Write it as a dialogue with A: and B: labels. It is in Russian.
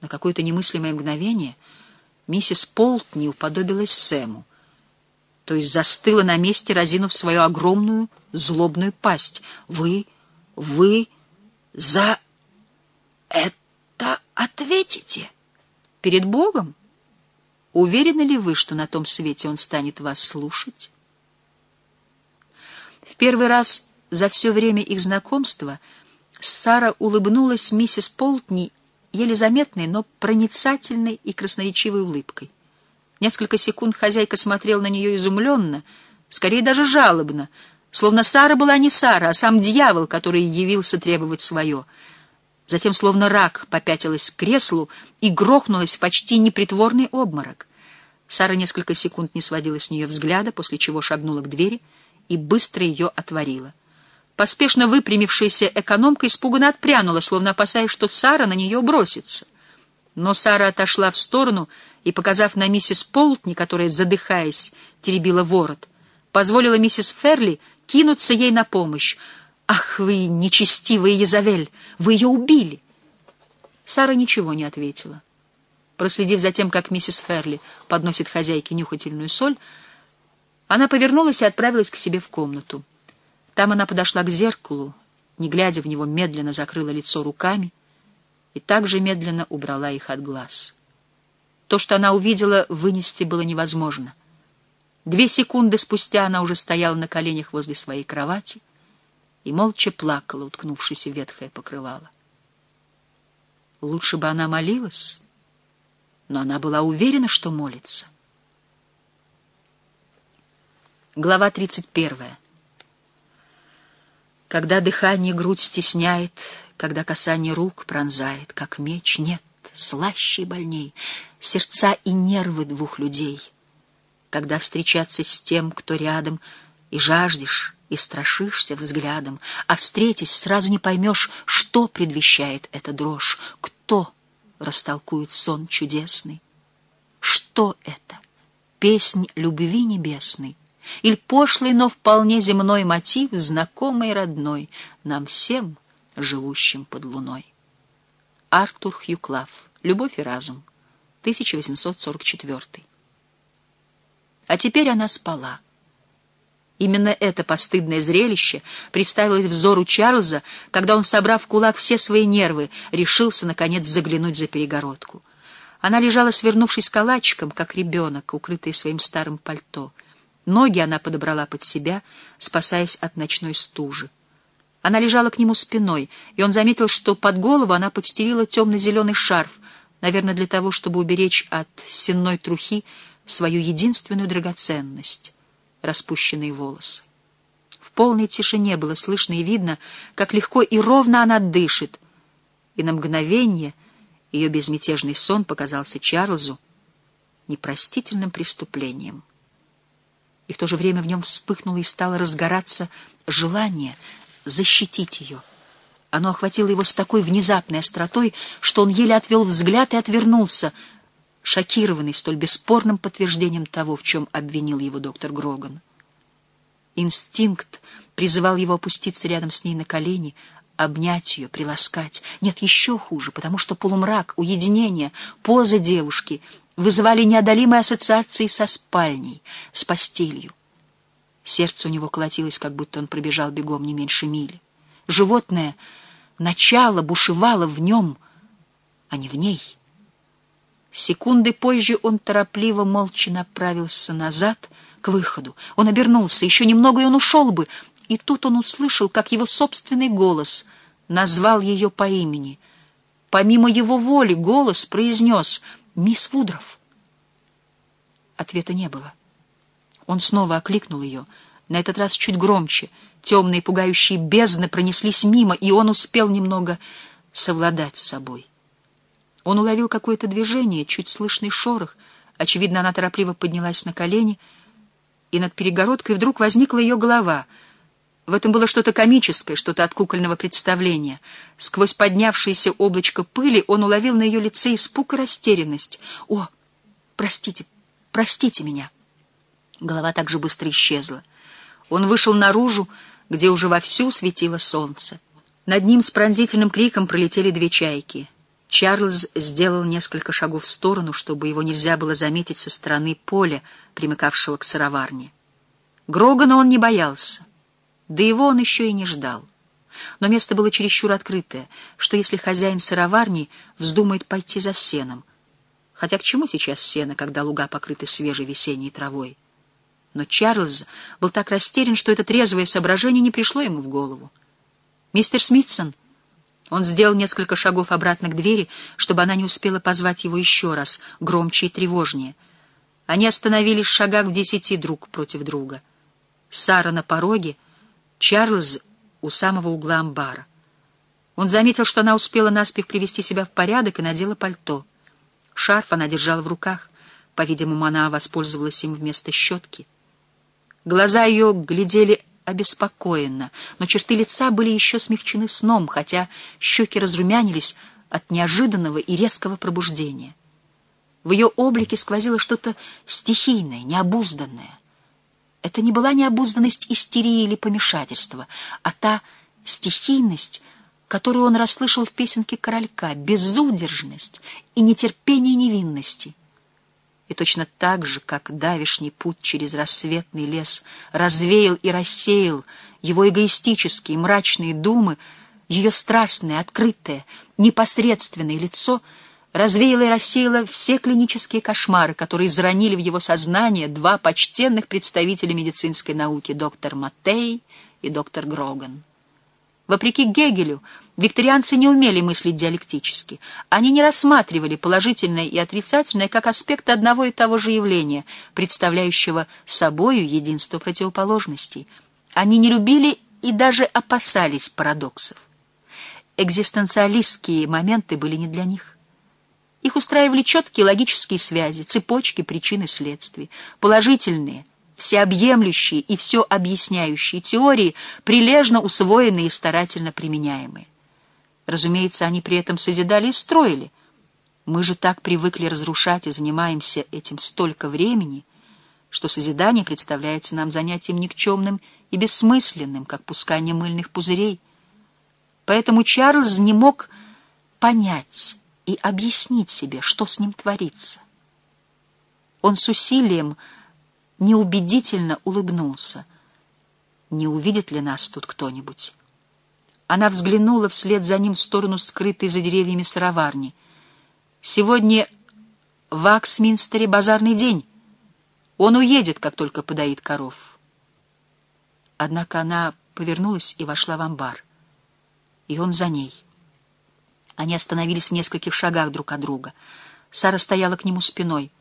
A: На какое-то немыслимое мгновение миссис Полтни уподобилась Сэму, то есть застыла на месте, разинув свою огромную злобную пасть. «Вы, вы за это ответите? Перед Богом? Уверены ли вы, что на том свете он станет вас слушать?» В первый раз за все время их знакомства Сара улыбнулась миссис Полтни еле заметной, но проницательной и красноречивой улыбкой. Несколько секунд хозяйка смотрела на нее изумленно, скорее даже жалобно, словно Сара была не Сара, а сам дьявол, который явился требовать свое. Затем, словно рак, попятилась к креслу и грохнулась в почти непритворный обморок. Сара несколько секунд не сводила с нее взгляда, после чего шагнула к двери и быстро ее отворила. Поспешно выпрямившаяся экономка испуганно отпрянула, словно опасаясь, что Сара на нее бросится. Но Сара отошла в сторону и, показав на миссис Полтни, которая, задыхаясь, теребила ворот, позволила миссис Ферли кинуться ей на помощь. «Ах вы, нечестивая Язавель! Вы ее убили!» Сара ничего не ответила. Проследив за тем, как миссис Ферли подносит хозяйке нюхательную соль, она повернулась и отправилась к себе в комнату. Там она подошла к зеркалу, не глядя в него, медленно закрыла лицо руками и также медленно убрала их от глаз. То, что она увидела, вынести было невозможно. Две секунды спустя она уже стояла на коленях возле своей кровати и молча плакала, уткнувшись в ветхое покрывало. Лучше бы она молилась, но она была уверена, что молится. Глава тридцать первая. Когда дыхание грудь стесняет, когда касание рук пронзает, как меч, нет, слаще и больней, сердца и нервы двух людей. Когда встречаться с тем, кто рядом, и жаждешь, и страшишься взглядом, а встретясь, сразу не поймешь, что предвещает эта дрожь, кто растолкует сон чудесный. Что это? Песнь любви небесной — или пошлый, но вполне земной мотив, знакомый и родной нам всем, живущим под луной. Артур Хьюклав. Любовь и разум. 1844. А теперь она спала. Именно это постыдное зрелище представилось взору Чарльза, когда он, собрав в кулак все свои нервы, решился, наконец, заглянуть за перегородку. Она лежала, свернувшись калачиком, как ребенок, укрытый своим старым пальто — Ноги она подобрала под себя, спасаясь от ночной стужи. Она лежала к нему спиной, и он заметил, что под голову она подстелила темно-зеленый шарф, наверное, для того, чтобы уберечь от сенной трухи свою единственную драгоценность — распущенные волосы. В полной тишине было слышно и видно, как легко и ровно она дышит, и на мгновение ее безмятежный сон показался Чарльзу непростительным преступлением и в то же время в нем вспыхнуло и стало разгораться желание защитить ее. Оно охватило его с такой внезапной остротой, что он еле отвел взгляд и отвернулся, шокированный столь бесспорным подтверждением того, в чем обвинил его доктор Гроган. Инстинкт призывал его опуститься рядом с ней на колени, обнять ее, приласкать. Нет, еще хуже, потому что полумрак, уединение, поза девушки вызывали неодолимые ассоциации со спальней, с постелью. Сердце у него колотилось, как будто он пробежал бегом не меньше мили. Животное начало бушевало в нем, а не в ней. Секунды позже он торопливо, молча направился назад, к выходу. Он обернулся, еще немного, и он ушел бы. И тут он услышал, как его собственный голос назвал ее по имени. Помимо его воли голос произнес — «Мисс Вудров!» Ответа не было. Он снова окликнул ее, на этот раз чуть громче. Темные пугающие бездны пронеслись мимо, и он успел немного совладать с собой. Он уловил какое-то движение, чуть слышный шорох. Очевидно, она торопливо поднялась на колени, и над перегородкой вдруг возникла ее голова — в этом было что-то комическое, что-то от кукольного представления. Сквозь поднявшееся облачко пыли он уловил на ее лице испуг и растерянность. «О, простите, простите меня!» Голова так же быстро исчезла. Он вышел наружу, где уже вовсю светило солнце. Над ним с пронзительным криком пролетели две чайки. Чарльз сделал несколько шагов в сторону, чтобы его нельзя было заметить со стороны поля, примыкавшего к сыроварне. Грогана он не боялся, да его он еще и не ждал. Но место было чересчур открытое, что если хозяин сыроварни вздумает пойти за сеном. Хотя к чему сейчас сено, когда луга покрыты свежей весенней травой? Но Чарльз был так растерян, что это трезвое соображение не пришло ему в голову. «Мистер Смитсон!» Он сделал несколько шагов обратно к двери, чтобы она не успела позвать его еще раз, громче и тревожнее. Они остановились в шагах в десяти друг против друга. Сара на пороге, Чарльз у самого угла амбара. Он заметил, что она успела наспех привести себя в порядок и надела пальто. Шарф она держала в руках. По-видимому, она воспользовалась им вместо щетки. Глаза ее глядели обеспокоенно, но черты лица были еще смягчены сном, хотя щеки разрумянились от неожиданного и резкого пробуждения. В ее облике сквозило что-то стихийное, необузданное. Это не была необузданность истерии или помешательства, а та стихийность, которую он расслышал в песенке королька, безудержность и нетерпение невинности. И точно так же, как давишний путь через рассветный лес развеял и рассеял его эгоистические мрачные думы, ее страстное, открытое, непосредственное лицо развеяло и рассеяло все клинические кошмары, которые заронили в его сознание два почтенных представителя медицинской науки, доктор Маттей и доктор Гроган. Вопреки Гегелю, викторианцы не умели мыслить диалектически. Они не рассматривали положительное и отрицательное как аспекты одного и того же явления, представляющего собою единство противоположностей. Они не любили и даже опасались парадоксов. Экзистенциалистские моменты были не для них. Их устраивали четкие логические связи, цепочки причин и следствий, положительные – всеобъемлющие и все объясняющие теории, прилежно усвоенные и старательно применяемые. Разумеется, они при этом созидали и строили. Мы же так привыкли разрушать и занимаемся этим столько времени, что созидание представляется нам занятием никчемным и бессмысленным, как пускание мыльных пузырей. Поэтому Чарльз не мог понять и объяснить себе, что с ним творится. Он с усилием неубедительно улыбнулся. Не увидит ли нас тут кто-нибудь? Она взглянула вслед за ним в сторону скрытой за деревьями сыроварни. «Сегодня в Аксминстере базарный день. Он уедет, как только подоит коров». Однако она повернулась и вошла в амбар. И он за ней. Они остановились в нескольких шагах друг от друга. Сара стояла к нему спиной —